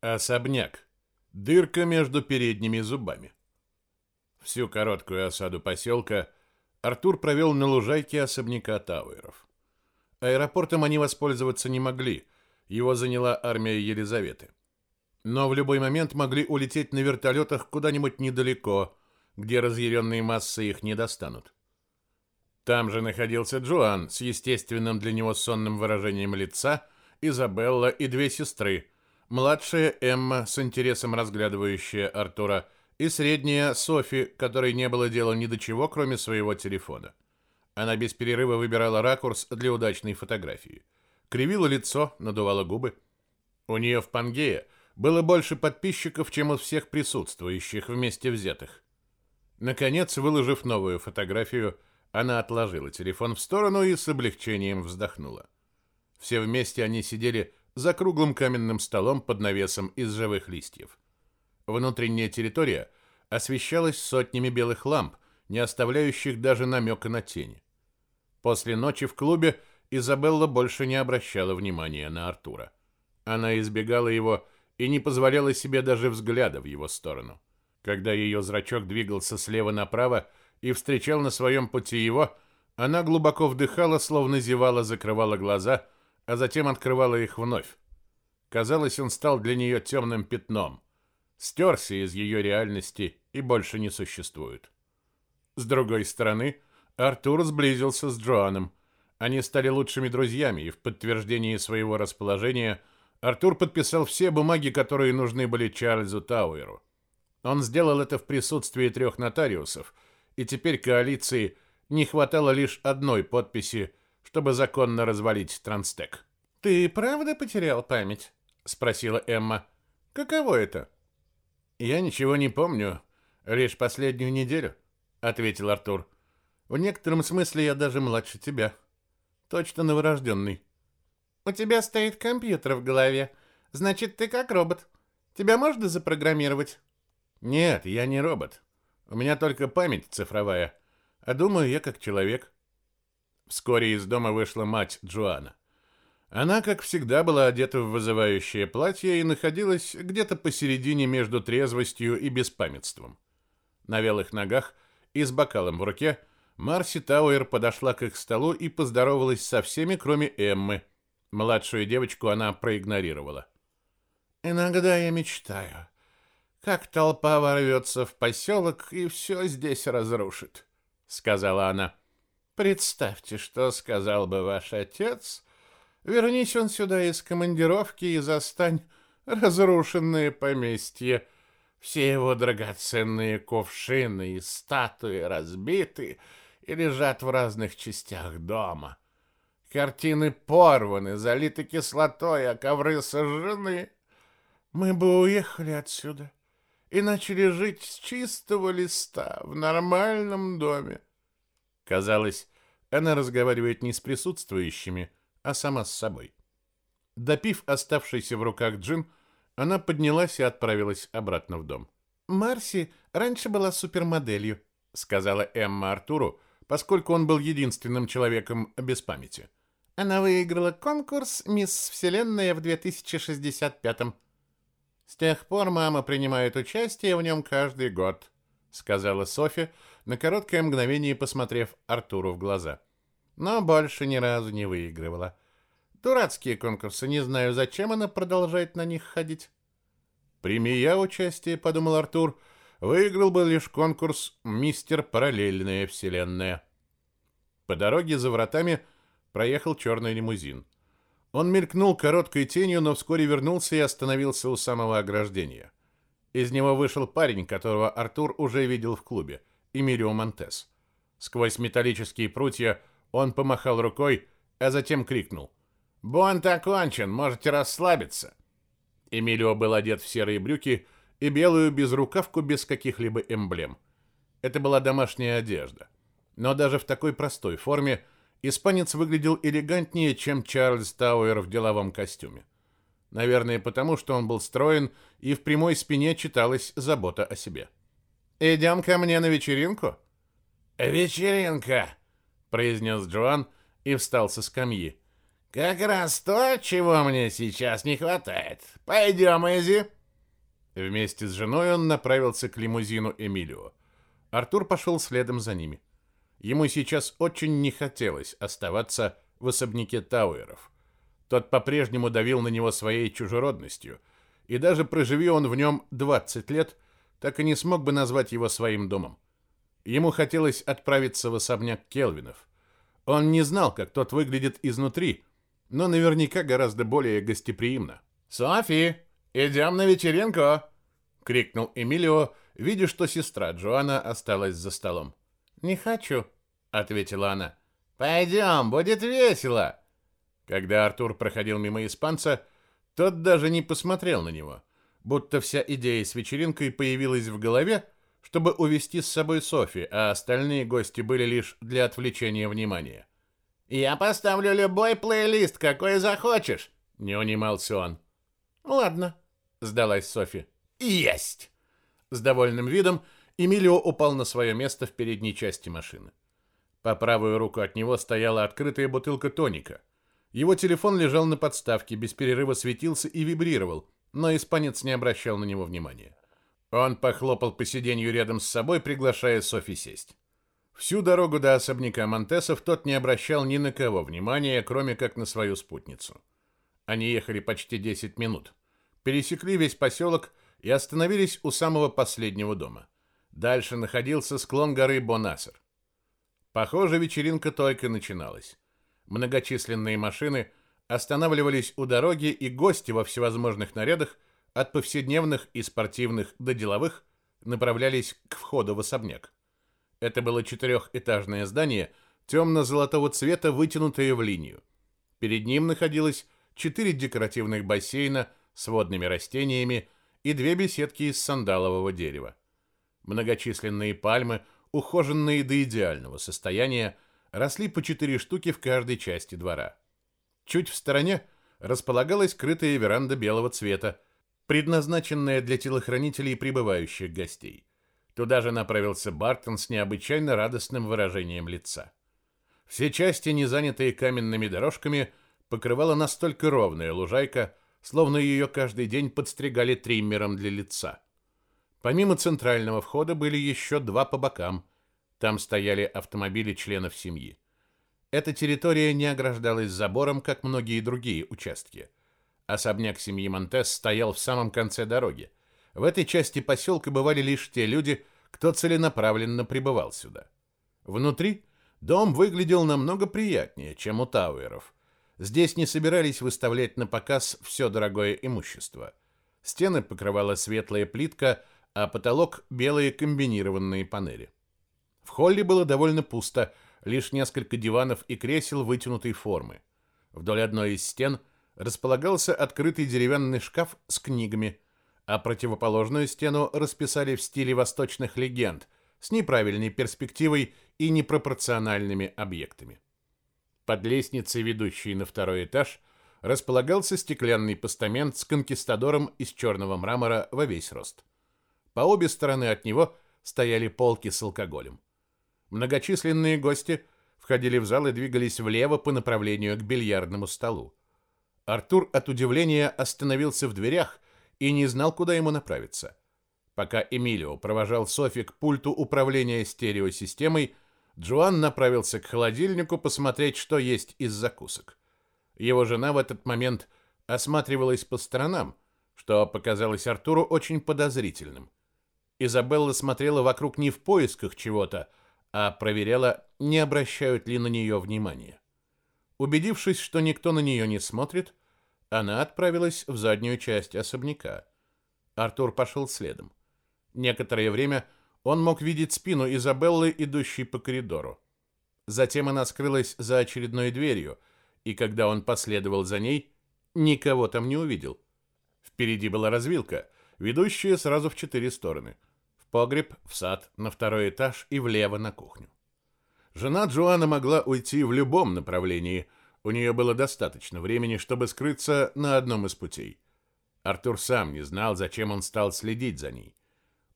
Особняк. Дырка между передними зубами. Всю короткую осаду поселка Артур провел на лужайке особняка Тауэров. Аэропортом они воспользоваться не могли, его заняла армия Елизаветы. Но в любой момент могли улететь на вертолетах куда-нибудь недалеко, где разъяренные массы их не достанут. Там же находился Джоан с естественным для него сонным выражением лица, Изабелла и две сестры, младшая Эмма с интересом разглядывающая Артура и средняя Софи, которой не было дела ни до чего, кроме своего телефона. Она без перерыва выбирала ракурс для удачной фотографии. Кривила лицо, надувала губы. У нее в Пангее было больше подписчиков, чем у всех присутствующих вместе взятых. Наконец, выложив новую фотографию, она отложила телефон в сторону и с облегчением вздохнула. Все вместе они сидели за круглым каменным столом под навесом из живых листьев. Внутренняя территория освещалась сотнями белых ламп, не оставляющих даже намека на тени. После ночи в клубе Изабелла больше не обращала внимания на Артура. Она избегала его и не позволяла себе даже взгляда в его сторону. Когда ее зрачок двигался слева направо и встречал на своем пути его, она глубоко вдыхала, словно зевала, закрывала глаза – а затем открывала их вновь. Казалось, он стал для нее темным пятном. Стерся из ее реальности и больше не существует. С другой стороны, Артур сблизился с Джоаном. Они стали лучшими друзьями, и в подтверждении своего расположения Артур подписал все бумаги, которые нужны были Чарльзу Тауэру. Он сделал это в присутствии трех нотариусов, и теперь коалиции не хватало лишь одной подписи чтобы законно развалить Транстек. «Ты правда потерял память?» — спросила Эмма. «Каково это?» «Я ничего не помню, лишь последнюю неделю», — ответил Артур. «В некотором смысле я даже младше тебя. Точно новорожденный». «У тебя стоит компьютер в голове. Значит, ты как робот. Тебя можно запрограммировать?» «Нет, я не робот. У меня только память цифровая. А думаю, я как человек». Вскоре из дома вышла мать Джоана. Она, как всегда, была одета в вызывающее платье и находилась где-то посередине между трезвостью и беспамятством. На велых ногах и с бокалом в руке Марси Тауэр подошла к их столу и поздоровалась со всеми, кроме Эммы. Младшую девочку она проигнорировала. «Иногда я мечтаю, как толпа ворвется в поселок и все здесь разрушит», — сказала она. Представьте, что сказал бы ваш отец, вернись он сюда из командировки и застань разрушенное поместье. Все его драгоценные кувшины и статуи разбиты и лежат в разных частях дома. Картины порваны, залиты кислотой, а ковры сожжены. Мы бы уехали отсюда и начали жить с чистого листа в нормальном доме. Казалось, она разговаривает не с присутствующими, а сама с собой. Допив оставшийся в руках джин, она поднялась и отправилась обратно в дом. «Марси раньше была супермоделью», — сказала Эмма Артуру, поскольку он был единственным человеком без памяти. Она выиграла конкурс «Мисс Вселенная» в 2065-м. С тех пор мама принимает участие в нем каждый год, сказала Софья, на короткое мгновение посмотрев Артуру в глаза. Но больше ни разу не выигрывала. Дурацкие конкурсы, не знаю, зачем она продолжает на них ходить. «Прими я участие», — подумал Артур, — «выиграл бы лишь конкурс «Мистер Параллельная Вселенная». По дороге за вратами проехал черный лимузин. Он мелькнул короткой тенью, но вскоре вернулся и остановился у самого ограждения. Из него вышел парень, которого Артур уже видел в клубе. Эмилио Монтес. Сквозь металлические прутья он помахал рукой, а затем крикнул. «Бонт окончен, можете расслабиться». Эмилио был одет в серые брюки и белую безрукавку без каких-либо эмблем. Это была домашняя одежда. Но даже в такой простой форме испанец выглядел элегантнее, чем Чарльз Тауэр в деловом костюме. Наверное, потому что он был строен, и в прямой спине читалась забота о себе. «Идем ко мне на вечеринку?» «Вечеринка!» — произнес Джоан и встал со скамьи. Как раз то, чего мне сейчас не хватает. Пойдем, Эзи. Вместе с женой он направился к лимузину Эмилио. Артур пошел следом за ними. Ему сейчас очень не хотелось оставаться в особняке Тауэров. Тот по-прежнему давил на него своей чужеродностью, и даже проживи он в нем 20 лет, так и не смог бы назвать его своим домом. Ему хотелось отправиться в особняк Келвинов. Он не знал, как тот выглядит изнутри, но наверняка гораздо более гостеприимно. «Софи, идем на вечеринку!» — крикнул Эмилио, видя, что сестра Джоанна осталась за столом. «Не хочу», — ответила она. «Пойдем, будет весело!» Когда Артур проходил мимо испанца, тот даже не посмотрел на него, будто вся идея с вечеринкой появилась в голове, чтобы увести с собой Софи, а остальные гости были лишь для отвлечения внимания. «Я поставлю любой плейлист, какой захочешь», — не унимался он. «Ладно», — сдалась Софи. «Есть!» С довольным видом Эмилио упал на свое место в передней части машины. По правую руку от него стояла открытая бутылка тоника. Его телефон лежал на подставке, без перерыва светился и вибрировал, но испанец не обращал на него внимания. Он похлопал по сиденью рядом с собой, приглашая Софи сесть. Всю дорогу до особняка Монтесов тот не обращал ни на кого внимания, кроме как на свою спутницу. Они ехали почти 10 минут. Пересекли весь поселок и остановились у самого последнего дома. Дальше находился склон горы Бонасер. Похоже, вечеринка только начиналась. Многочисленные машины останавливались у дороги, и гости во всевозможных нарядах, от повседневных и спортивных до деловых, направлялись к входу в особняк. Это было четырехэтажное здание, темно-золотого цвета, вытянутое в линию. Перед ним находилось четыре декоративных бассейна с водными растениями и две беседки из сандалового дерева. Многочисленные пальмы, ухоженные до идеального состояния, росли по четыре штуки в каждой части двора. Чуть в стороне располагалась крытая веранда белого цвета, предназначенная для телохранителей и прибывающих гостей. Туда же направился Бартон с необычайно радостным выражением лица. Все части, не занятые каменными дорожками, покрывала настолько ровная лужайка, словно ее каждый день подстригали триммером для лица. Помимо центрального входа были еще два по бокам. Там стояли автомобили членов семьи. Эта территория не ограждалась забором, как многие другие участки. Особняк семьи Монтес стоял в самом конце дороги. В этой части поселка бывали лишь те люди, кто целенаправленно прибывал сюда. Внутри дом выглядел намного приятнее, чем у Тауэров – Здесь не собирались выставлять на показ все дорогое имущество. Стены покрывала светлая плитка, а потолок – белые комбинированные панели. В холле было довольно пусто, лишь несколько диванов и кресел вытянутой формы. Вдоль одной из стен располагался открытый деревянный шкаф с книгами, а противоположную стену расписали в стиле восточных легенд с неправильной перспективой и непропорциональными объектами. Под лестницей, ведущей на второй этаж, располагался стеклянный постамент с конкистадором из черного мрамора во весь рост. По обе стороны от него стояли полки с алкоголем. Многочисленные гости входили в зал и двигались влево по направлению к бильярдному столу. Артур от удивления остановился в дверях и не знал, куда ему направиться. Пока Эмилио провожал Софи к пульту управления стереосистемой, Джоан направился к холодильнику посмотреть, что есть из закусок. Его жена в этот момент осматривалась по сторонам, что показалось Артуру очень подозрительным. Изабелла смотрела вокруг не в поисках чего-то, а проверяла, не обращают ли на нее внимания. Убедившись, что никто на нее не смотрит, она отправилась в заднюю часть особняка. Артур пошел следом. Некоторое время он мог видеть спину Изабеллы, идущей по коридору. Затем она скрылась за очередной дверью, и когда он последовал за ней, никого там не увидел. Впереди была развилка, ведущая сразу в четыре стороны. Погреб, в сад, на второй этаж и влево на кухню. Жена Джоанна могла уйти в любом направлении. У нее было достаточно времени, чтобы скрыться на одном из путей. Артур сам не знал, зачем он стал следить за ней.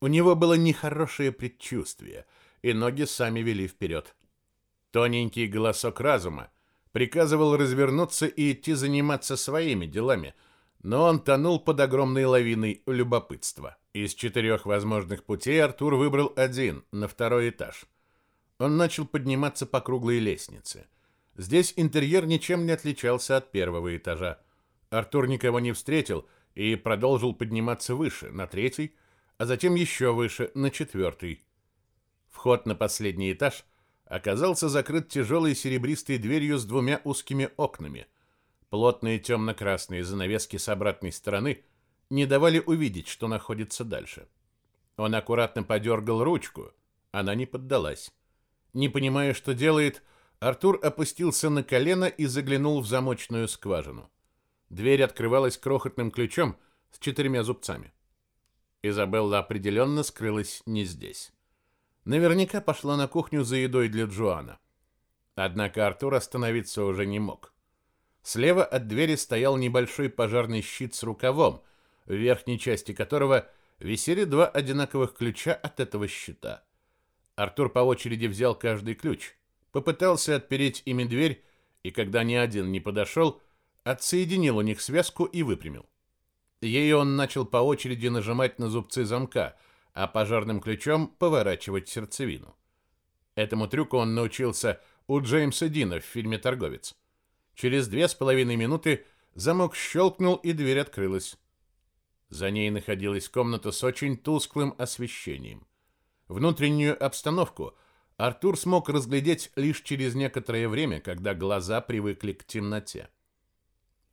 У него было нехорошее предчувствие, и ноги сами вели вперед. Тоненький голосок разума приказывал развернуться и идти заниматься своими делами, но он тонул под огромной лавиной любопытства. Из четырех возможных путей Артур выбрал один, на второй этаж. Он начал подниматься по круглой лестнице. Здесь интерьер ничем не отличался от первого этажа. Артур никого не встретил и продолжил подниматься выше, на третий, а затем еще выше, на четвертый. Вход на последний этаж оказался закрыт тяжелой серебристой дверью с двумя узкими окнами. Плотные темно-красные занавески с обратной стороны не давали увидеть, что находится дальше. Он аккуратно подергал ручку, она не поддалась. Не понимая, что делает, Артур опустился на колено и заглянул в замочную скважину. Дверь открывалась крохотным ключом с четырьмя зубцами. Изабелла определенно скрылась не здесь. Наверняка пошла на кухню за едой для Джоана. Однако Артур остановиться уже не мог. Слева от двери стоял небольшой пожарный щит с рукавом, в верхней части которого висели два одинаковых ключа от этого щита. Артур по очереди взял каждый ключ, попытался отпереть ими дверь, и когда ни один не подошел, отсоединил у них связку и выпрямил. Ею он начал по очереди нажимать на зубцы замка, а пожарным ключом поворачивать сердцевину. Этому трюку он научился у Джеймса Дина в фильме «Торговец». Через две с половиной минуты замок щелкнул, и дверь открылась. За ней находилась комната с очень тусклым освещением. Внутреннюю обстановку Артур смог разглядеть лишь через некоторое время, когда глаза привыкли к темноте.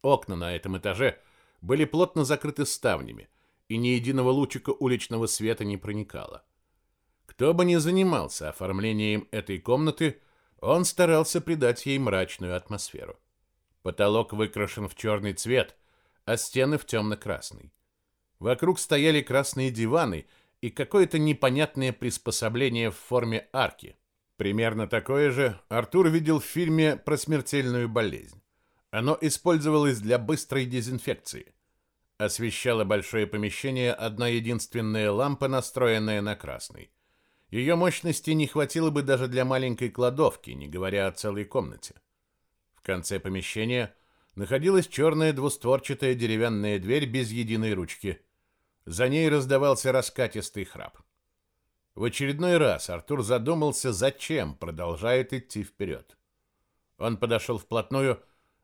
Окна на этом этаже были плотно закрыты ставнями, и ни единого лучика уличного света не проникало. Кто бы ни занимался оформлением этой комнаты, он старался придать ей мрачную атмосферу. Потолок выкрашен в черный цвет, а стены в темно-красный. Вокруг стояли красные диваны и какое-то непонятное приспособление в форме арки. Примерно такое же Артур видел в фильме про смертельную болезнь. Оно использовалось для быстрой дезинфекции. Освещала большое помещение одна единственная лампа, настроенная на красный. Ее мощности не хватило бы даже для маленькой кладовки, не говоря о целой комнате. В конце помещения находилась черная двустворчатая деревянная дверь без единой ручки. За ней раздавался раскатистый храп. В очередной раз Артур задумался, зачем продолжает идти вперед. Он подошел вплотную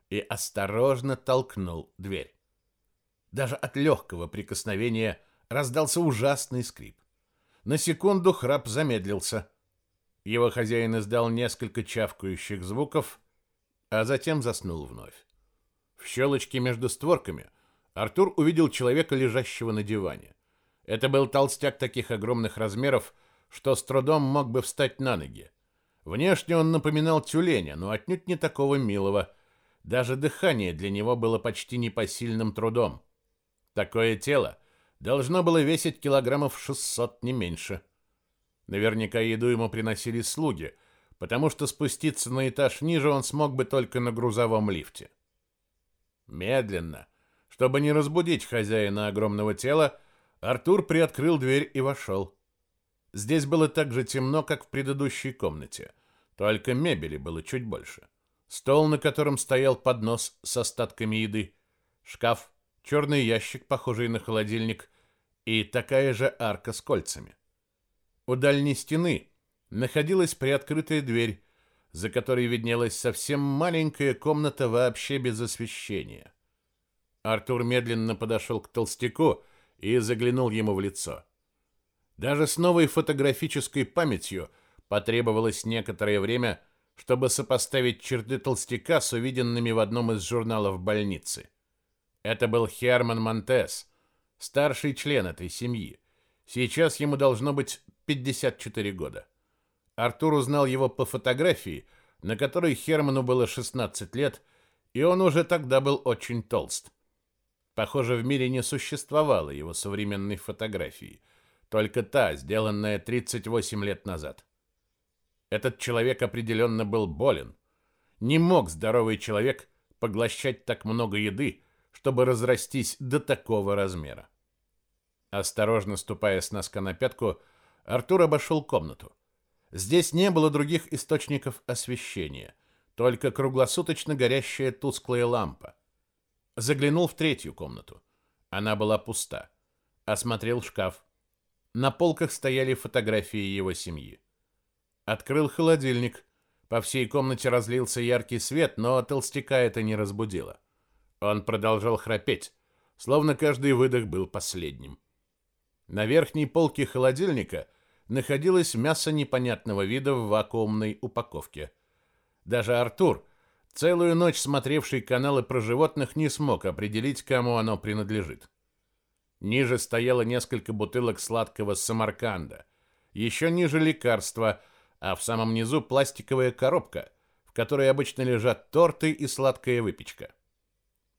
и осторожно толкнул дверь. Даже от легкого прикосновения раздался ужасный скрип. На секунду храп замедлился. Его хозяин издал несколько чавкающих звуков, а затем заснул вновь. В щелочке между створками Артур увидел человека, лежащего на диване. Это был толстяк таких огромных размеров, что с трудом мог бы встать на ноги. Внешне он напоминал тюленя, но отнюдь не такого милого, даже дыхание для него было почти непосильным трудом. Такое тело должно было весить килограммов 600, не меньше. Наверняка еду ему приносили слуги, потому что спуститься на этаж ниже он смог бы только на грузовом лифте. Медленно, чтобы не разбудить хозяина огромного тела, Артур приоткрыл дверь и вошел. Здесь было так же темно, как в предыдущей комнате, только мебели было чуть больше. — стол, на котором стоял поднос с остатками еды, шкаф, черный ящик, похожий на холодильник, и такая же арка с кольцами. У дальней стены находилась приоткрытая дверь, за которой виднелась совсем маленькая комната вообще без освещения. Артур медленно подошел к толстяку и заглянул ему в лицо. Даже с новой фотографической памятью потребовалось некоторое время, чтобы сопоставить черты толстяка с увиденными в одном из журналов больницы. Это был Херман Монтес, старший член этой семьи. Сейчас ему должно быть 54 года. Артур узнал его по фотографии, на которой Херману было 16 лет, и он уже тогда был очень толст. Похоже, в мире не существовало его современной фотографии, только та, сделанная 38 лет назад. Этот человек определенно был болен. Не мог здоровый человек поглощать так много еды, чтобы разрастись до такого размера. Осторожно ступая с носка на пятку, Артур обошел комнату. Здесь не было других источников освещения, только круглосуточно горящая тусклая лампа. Заглянул в третью комнату. Она была пуста. Осмотрел шкаф. На полках стояли фотографии его семьи. Открыл холодильник. По всей комнате разлился яркий свет, но толстяка это не разбудило. Он продолжал храпеть, словно каждый выдох был последним. На верхней полке холодильника находилось мясо непонятного вида в вакуумной упаковке. Даже Артур, целую ночь смотревший каналы про животных, не смог определить, кому оно принадлежит. Ниже стояло несколько бутылок сладкого самарканда, еще ниже лекарства, а в самом низу пластиковая коробка, в которой обычно лежат торты и сладкая выпечка.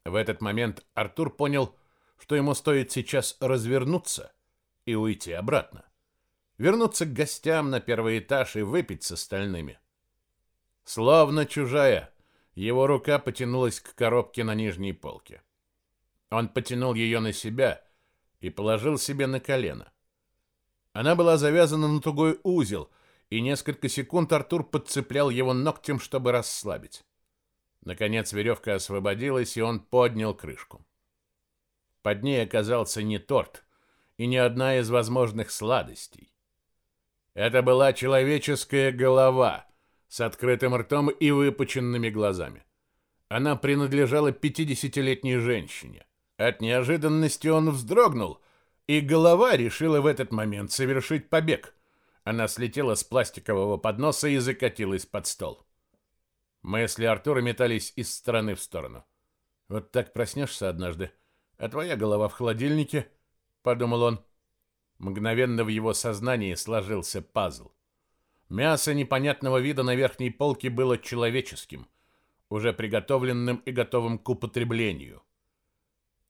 В этот момент Артур понял, что ему стоит сейчас развернуться и уйти обратно. Вернуться к гостям на первый этаж и выпить с остальными. Словно чужая, его рука потянулась к коробке на нижней полке. Он потянул ее на себя и положил себе на колено. Она была завязана на тугой узел, и несколько секунд Артур подцеплял его ногтем, чтобы расслабить. Наконец веревка освободилась, и он поднял крышку. Под ней оказался не торт и не одна из возможных сладостей. Это была человеческая голова с открытым ртом и выпученными глазами. Она принадлежала пятидесятилетней женщине. От неожиданности он вздрогнул, и голова решила в этот момент совершить побег. Она слетела с пластикового подноса и закатилась под стол. Мысли Артура метались из стороны в сторону. Вот так проснешься однажды, а твоя голова в холодильнике, подумал он. Мгновенно в его сознании сложился пазл. Мясо непонятного вида на верхней полке было человеческим, уже приготовленным и готовым к употреблению.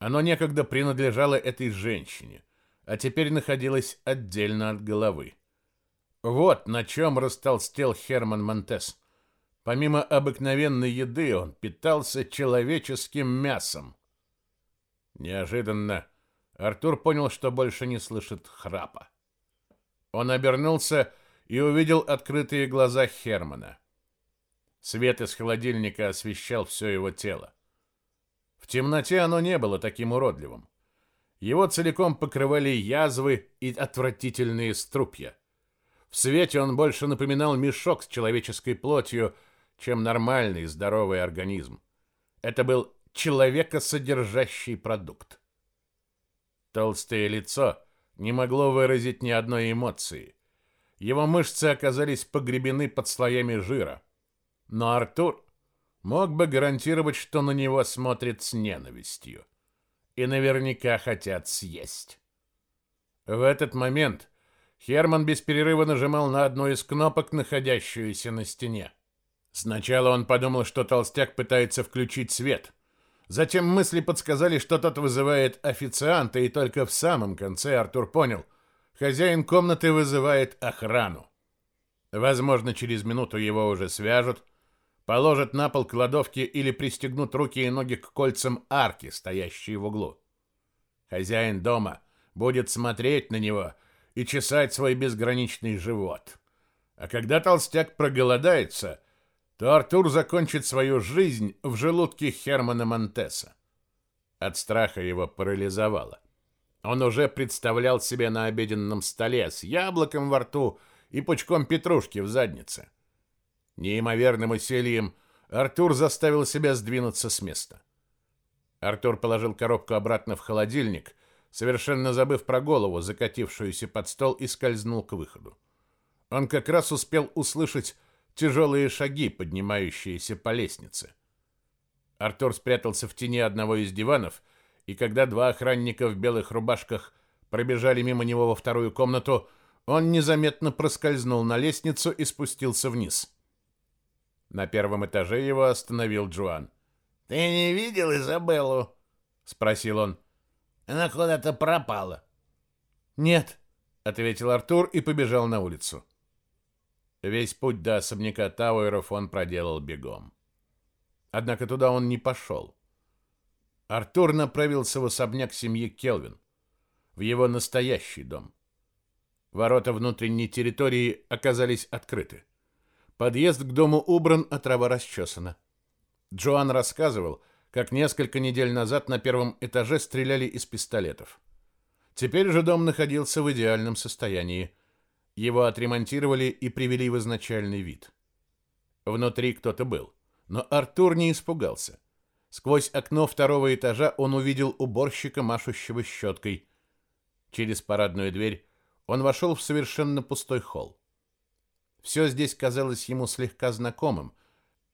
Оно некогда принадлежало этой женщине, а теперь находилось отдельно от головы. Вот на чем растолстел Херман Монтес. Помимо обыкновенной еды он питался человеческим мясом. Неожиданно Артур понял, что больше не слышит храпа. Он обернулся и увидел открытые глаза Хермана. Свет из холодильника освещал все его тело. В темноте оно не было таким уродливым. Его целиком покрывали язвы и отвратительные струпья. В свете он больше напоминал мешок с человеческой плотью, чем нормальный здоровый организм. Это был человекосодержащий продукт. Толстое лицо не могло выразить ни одной эмоции. Его мышцы оказались погребены под слоями жира. Но Артур мог бы гарантировать, что на него смотрят с ненавистью. И наверняка хотят съесть. В этот момент Херман без перерыва нажимал на одну из кнопок, находящуюся на стене. Сначала он подумал, что толстяк пытается включить свет. Затем мысли подсказали, что тот вызывает официанта, и только в самом конце Артур понял, хозяин комнаты вызывает охрану. Возможно, через минуту его уже свяжут, положат на пол кладовки или пристегнут руки и ноги к кольцам арки, стоящей в углу. Хозяин дома будет смотреть на него и чесать свой безграничный живот. А когда толстяк проголодается, то Артур закончит свою жизнь в желудке Хермана Монтеса. От страха его парализовало. Он уже представлял себе на обеденном столе с яблоком во рту и пучком петрушки в заднице. Неимоверным усилием Артур заставил себя сдвинуться с места. Артур положил коробку обратно в холодильник, совершенно забыв про голову, закатившуюся под стол, и скользнул к выходу. Он как раз успел услышать тяжелые шаги, поднимающиеся по лестнице. Артур спрятался в тени одного из диванов, и когда два охранника в белых рубашках пробежали мимо него во вторую комнату, он незаметно проскользнул на лестницу и спустился вниз. На первом этаже его остановил Джоан. «Ты не видел Изабеллу?» — спросил он. «Она куда-то пропала». «Нет», — ответил Артур и побежал на улицу. Весь путь до особняка Тауэров он проделал бегом. Однако туда он не пошел. Артур направился в особняк семьи Келвин, в его настоящий дом. Ворота внутренней территории оказались открыты. Подъезд к дому убран, а трава расчесана. Джоан рассказывал, как несколько недель назад на первом этаже стреляли из пистолетов. Теперь же дом находился в идеальном состоянии. Его отремонтировали и привели в изначальный вид. Внутри кто-то был, но Артур не испугался. Сквозь окно второго этажа он увидел уборщика, машущего щеткой. Через парадную дверь он вошел в совершенно пустой холл. Все здесь казалось ему слегка знакомым,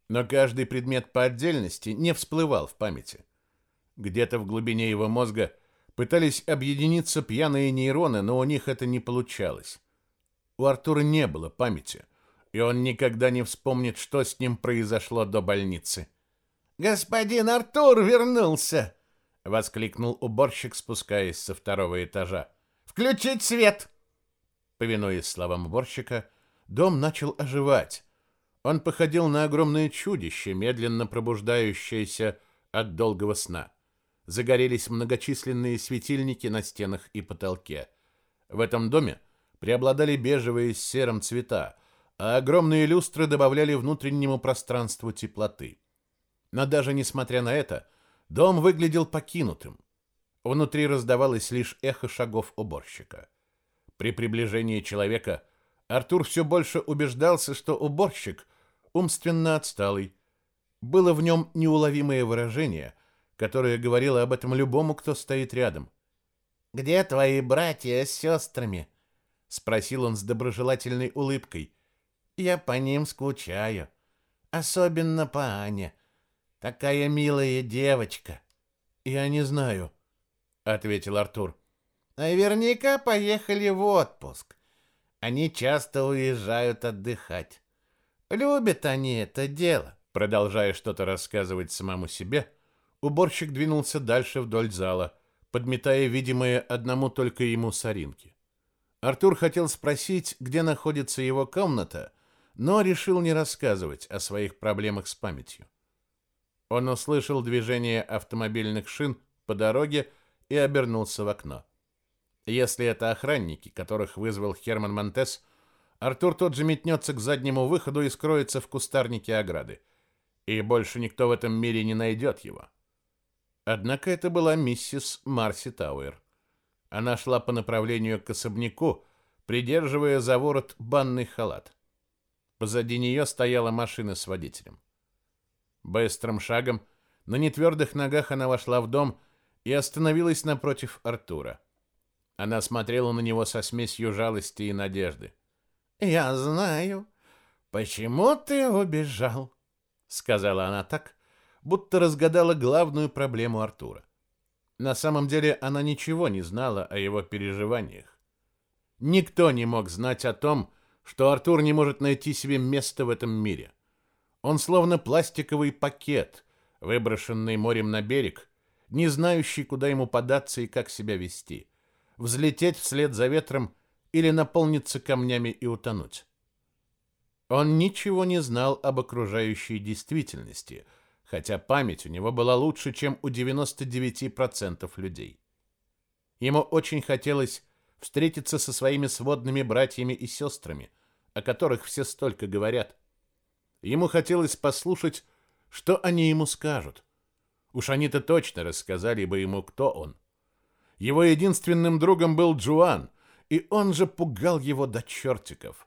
но каждый предмет по отдельности не всплывал в памяти. Где-то в глубине его мозга пытались объединиться пьяные нейроны, но у них это не получалось. У Артура не было памяти, и он никогда не вспомнит, что с ним произошло до больницы. «Господин Артур вернулся!» — воскликнул уборщик, спускаясь со второго этажа. «Включить свет!» Повинуясь словам уборщика, дом начал оживать. Он походил на огромное чудище, медленно пробуждающееся от долгого сна. Загорелись многочисленные светильники на стенах и потолке. В этом доме преобладали бежевые с серым цвета, а огромные люстры добавляли внутреннему пространству теплоты. Но даже несмотря на это, дом выглядел покинутым. Внутри раздавалось лишь эхо шагов уборщика. При приближении человека Артур все больше убеждался, что уборщик умственно отсталый. Было в нем неуловимое выражение, которое говорило об этом любому, кто стоит рядом. «Где твои братья с сестрами?» — спросил он с доброжелательной улыбкой. «Я по ним скучаю. Особенно по Ане. Такая милая девочка». «Я не знаю», — ответил Артур. «Наверняка поехали в отпуск. Они часто уезжают отдыхать. Любят они это дело. Продолжая что-то рассказывать самому себе, уборщик двинулся дальше вдоль зала, подметая видимые одному только ему соринки. Артур хотел спросить, где находится его комната, но решил не рассказывать о своих проблемах с памятью. Он услышал движение автомобильных шин по дороге и обернулся в окно. Если это охранники, которых вызвал Херман Монтес, Артур тот же метнется к заднему выходу и скроется в кустарнике ограды. И больше никто в этом мире не найдет его. Однако это была миссис Марси Тауэр. Она шла по направлению к особняку, придерживая за ворот банный халат. Позади нее стояла машина с водителем. Быстрым шагом, на нетвердых ногах она вошла в дом и остановилась напротив Артура. Она смотрела на него со смесью жалости и надежды. «Я знаю, почему ты убежал», — сказала она так, будто разгадала главную проблему Артура. На самом деле она ничего не знала о его переживаниях. Никто не мог знать о том, что Артур не может найти себе места в этом мире. Он словно пластиковый пакет, выброшенный морем на берег, не знающий, куда ему податься и как себя вести взлететь вслед за ветром или наполниться камнями и утонуть. Он ничего не знал об окружающей действительности, хотя память у него была лучше, чем у 99% людей. Ему очень хотелось встретиться со своими сводными братьями и сестрами, о которых все столько говорят. Ему хотелось послушать, что они ему скажут. Уж они-то точно рассказали бы ему, кто он. Его единственным другом был Джуан, и он же пугал его до чертиков.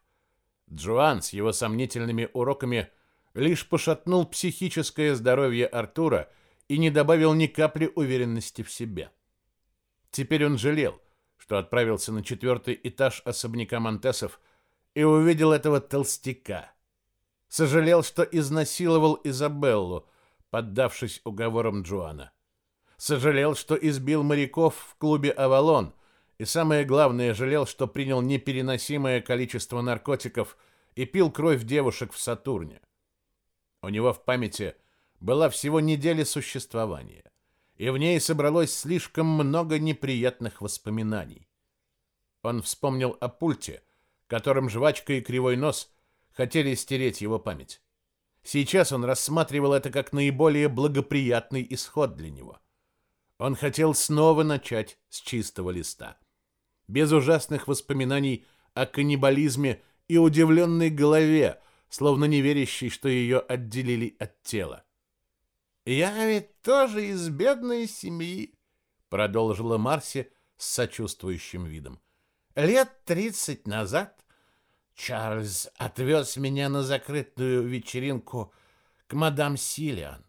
Джуан с его сомнительными уроками лишь пошатнул психическое здоровье Артура и не добавил ни капли уверенности в себе. Теперь он жалел, что отправился на четвертый этаж особняка Монтесов и увидел этого толстяка. Сожалел, что изнасиловал Изабеллу, поддавшись уговорам Джуана. Сожалел, что избил моряков в клубе «Авалон», и самое главное, жалел, что принял непереносимое количество наркотиков и пил кровь девушек в Сатурне. У него в памяти была всего неделя существования, и в ней собралось слишком много неприятных воспоминаний. Он вспомнил о пульте, которым жвачка и кривой нос хотели стереть его память. Сейчас он рассматривал это как наиболее благоприятный исход для него – он хотел снова начать с чистого листа. Без ужасных воспоминаний о каннибализме и удивленной голове, словно не верящий, что ее отделили от тела. «Я ведь тоже из бедной семьи», — продолжила Марси с сочувствующим видом. «Лет тридцать назад Чарльз отвез меня на закрытую вечеринку к мадам Силиан.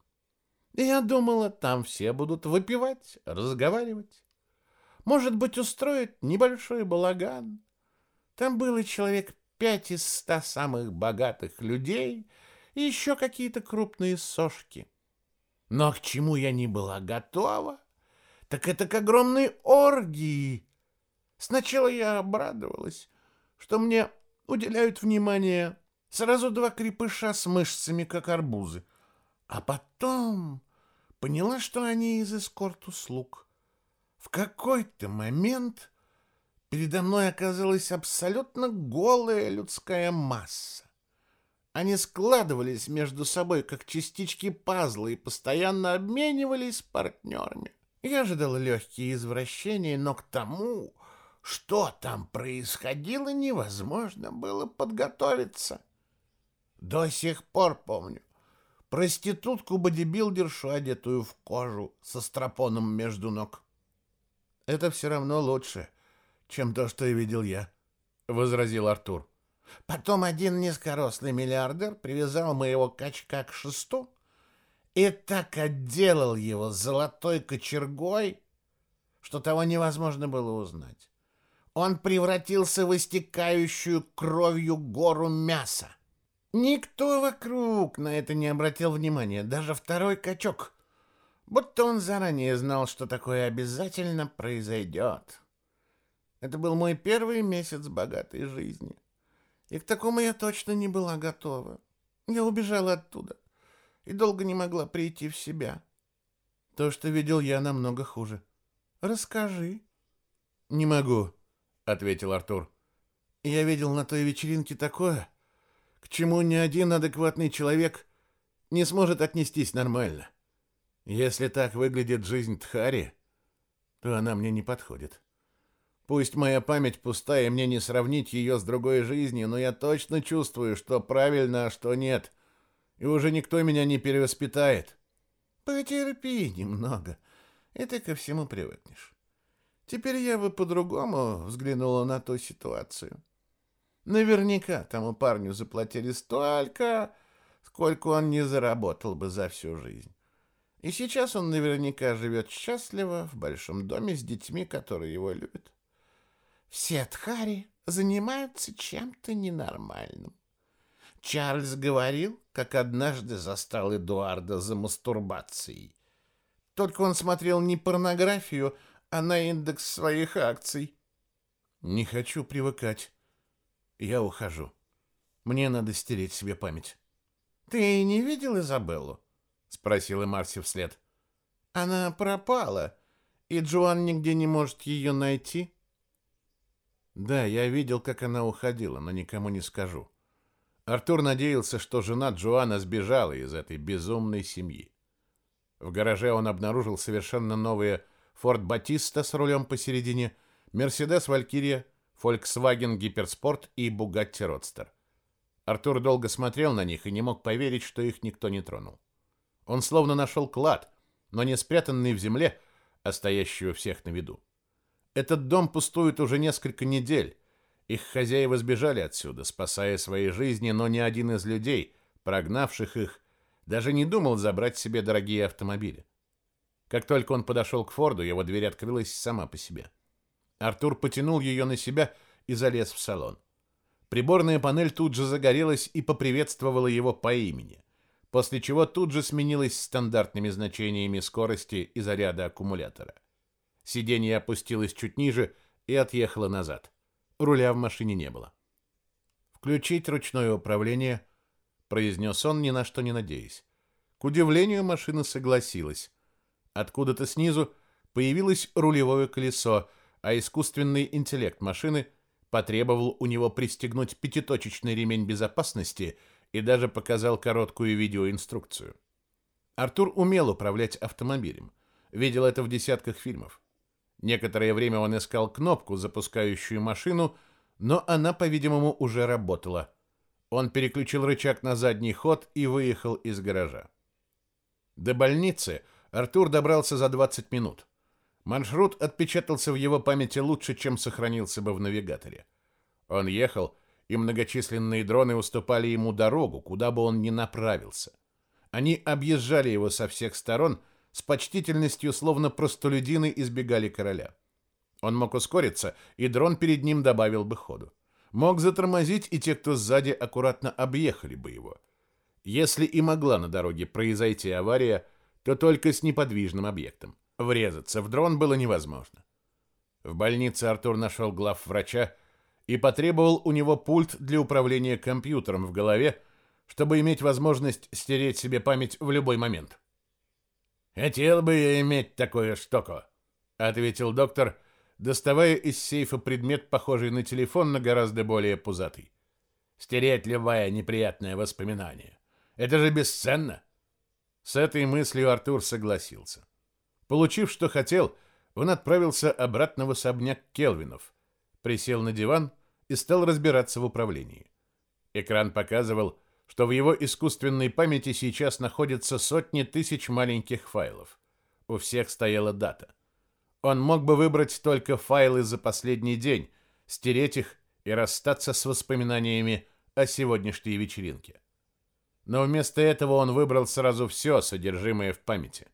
Я думала, там все будут выпивать, разговаривать. Может быть, устроить небольшой балаган. Там было человек пять из ста самых богатых людей и еще какие-то крупные сошки. Но к чему я не была готова, так это к огромной оргии. Сначала я обрадовалась, что мне уделяют внимание сразу два крепыша с мышцами, как арбузы. А потом поняла, что они из эскорт-услуг. В какой-то момент передо мной оказалась абсолютно голая людская масса. Они складывались между собой, как частички пазла, и постоянно обменивались партнерами. Я ожидала легкие извращения, но к тому, что там происходило, невозможно было подготовиться. До сих пор помню проститутку-бодибилдершу, одетую в кожу, со стропоном между ног. Это все равно лучше, чем то, что видел я, — возразил Артур. Потом один низкорослый миллиардер привязал моего качка к шесту и так отделал его золотой кочергой, что того невозможно было узнать. Он превратился в истекающую кровью гору мяса. Никто вокруг на это не обратил внимания, даже второй качок. Будто он заранее знал, что такое обязательно произойдет. Это был мой первый месяц богатой жизни. И к такому я точно не была готова. Я убежала оттуда и долго не могла прийти в себя. То, что видел я, намного хуже. Расскажи. Не могу, ответил Артур. Я видел на той вечеринке такое, к чему ни один адекватный человек не сможет отнестись нормально. Если так выглядит жизнь Тхари, то она мне не подходит. Пусть моя память пустая, и мне не сравнить ее с другой жизнью, но я точно чувствую, что правильно, а что нет. И уже никто меня не перевоспитает. Потерпи немного, и ты ко всему привыкнешь. Теперь я бы по-другому взглянула на ту ситуацию. Наверняка тому парню заплатили столько, сколько он не заработал бы за всю жизнь. И сейчас он наверняка живет счастливо в большом доме с детьми, которые его любят. Все Тхари занимаются чем-то ненормальным. Чарльз говорил, как однажды застал Эдуарда за мастурбацией. Только он смотрел не порнографию, а на индекс своих акций. Не хочу привыкать, я ухожу. Мне надо стереть себе память. Ты не видел Изабеллу? спросила Марси вслед. Она пропала, и Джоан нигде не может ее найти. Да, я видел, как она уходила, но никому не скажу. Артур надеялся, что жена Джоана сбежала из этой безумной семьи. В гараже он обнаружил совершенно новые Ford Батиста с рулем посередине, Mercedes Валькирия Volkswagen Гиперспорт и Bugatti Родстер. Артур долго смотрел на них и не мог поверить, что их никто не тронул. Он словно нашел клад, но не спрятанный в земле, а стоящий у всех на виду. Этот дом пустует уже несколько недель. Их хозяева сбежали отсюда, спасая свои жизни, но ни один из людей, прогнавших их, даже не думал забрать себе дорогие автомобили. Как только он подошел к Форду, его дверь открылась сама по себе. Артур потянул ее на себя и залез в салон. Приборная панель тут же загорелась и поприветствовала его по имени, после чего тут же сменилась стандартными значениями скорости и заряда аккумулятора. Сиденье опустилось чуть ниже и отъехало назад. Руля в машине не было. «Включить ручное управление», — произнес он, ни на что не надеясь. К удивлению, машина согласилась. Откуда-то снизу появилось рулевое колесо, а искусственный интеллект машины потребовал у него пристегнуть пятиточечный ремень безопасности и даже показал короткую видеоинструкцию. Артур умел управлять автомобилем. Видел это в десятках фильмов. Некоторое время он искал кнопку, запускающую машину, но она, по-видимому, уже работала. Он переключил рычаг на задний ход и выехал из гаража. До больницы Артур добрался за 20 минут. Маршрут отпечатался в его памяти лучше, чем сохранился бы в навигаторе. Он ехал, и многочисленные дроны уступали ему дорогу, куда бы он ни направился. Они объезжали его со всех сторон с почтительностью, словно простолюдины избегали короля. Он мог ускориться, и дрон перед ним добавил бы ходу. Мог затормозить, и те, кто сзади, аккуратно объехали бы его. Если и могла на дороге произойти авария, то только с неподвижным объектом. Врезаться в дрон было невозможно. В больнице Артур нашел глав врача и потребовал у него пульт для управления компьютером в голове, чтобы иметь возможность стереть себе память в любой момент. «Хотел бы я иметь такое штуку», — ответил доктор, доставая из сейфа предмет, похожий на телефон, но гораздо более пузатый. «Стереть любое неприятное воспоминание. Это же бесценно!» С этой мыслью Артур согласился. Получив, что хотел, он отправился обратно в особняк Келвинов, присел на диван и стал разбираться в управлении. Экран показывал, что в его искусственной памяти сейчас находятся сотни тысяч маленьких файлов. У всех стояла дата. Он мог бы выбрать только файлы за последний день, стереть их и расстаться с воспоминаниями о сегодняшней вечеринке. Но вместо этого он выбрал сразу все содержимое в памяти.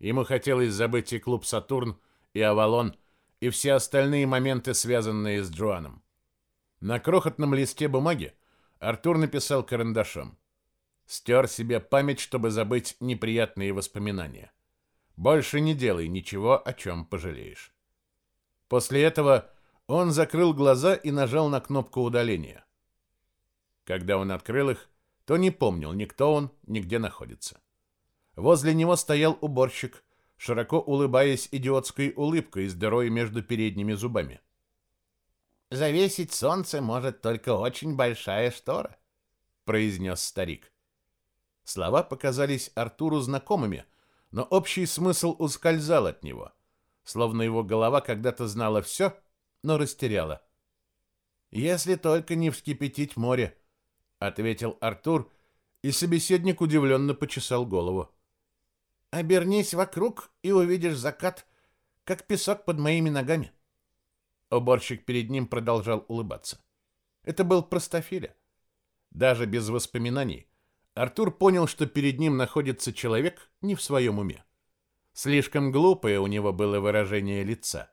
Ему хотелось забыть и клуб «Сатурн», и «Авалон», и все остальные моменты, связанные с Джоаном. На крохотном листе бумаги Артур написал карандашом. Стер себе память, чтобы забыть неприятные воспоминания. Больше не делай ничего, о чем пожалеешь. После этого он закрыл глаза и нажал на кнопку удаления. Когда он открыл их, то не помнил ни кто он, ни где находится. Возле него стоял уборщик, широко улыбаясь идиотской улыбкой с дырой между передними зубами. «Завесить солнце может только очень большая штора», — произнес старик. Слова показались Артуру знакомыми, но общий смысл ускользал от него, словно его голова когда-то знала все, но растеряла. «Если только не вскипятить море», — ответил Артур, и собеседник удивленно почесал голову. «Обернись вокруг и увидишь закат, как песок под моими ногами». Уборщик перед ним продолжал улыбаться. Это был простофиля. Даже без воспоминаний Артур понял, что перед ним находится человек не в своем уме. Слишком глупое у него было выражение лица.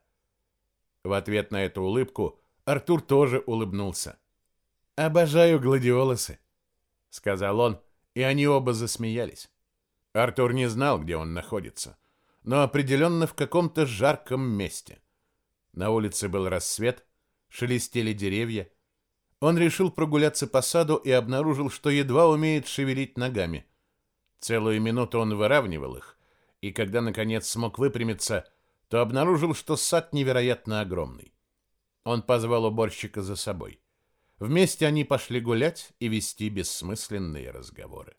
В ответ на эту улыбку Артур тоже улыбнулся. «Обожаю гладиолусы», — сказал он, и они оба засмеялись. Артур не знал, где он находится, но определенно в каком-то жарком месте. На улице был рассвет, шелестели деревья. Он решил прогуляться по саду и обнаружил, что едва умеет шевелить ногами. Целую минуту он выравнивал их, и когда, наконец, смог выпрямиться, то обнаружил, что сад невероятно огромный. Он позвал уборщика за собой. Вместе они пошли гулять и вести бессмысленные разговоры.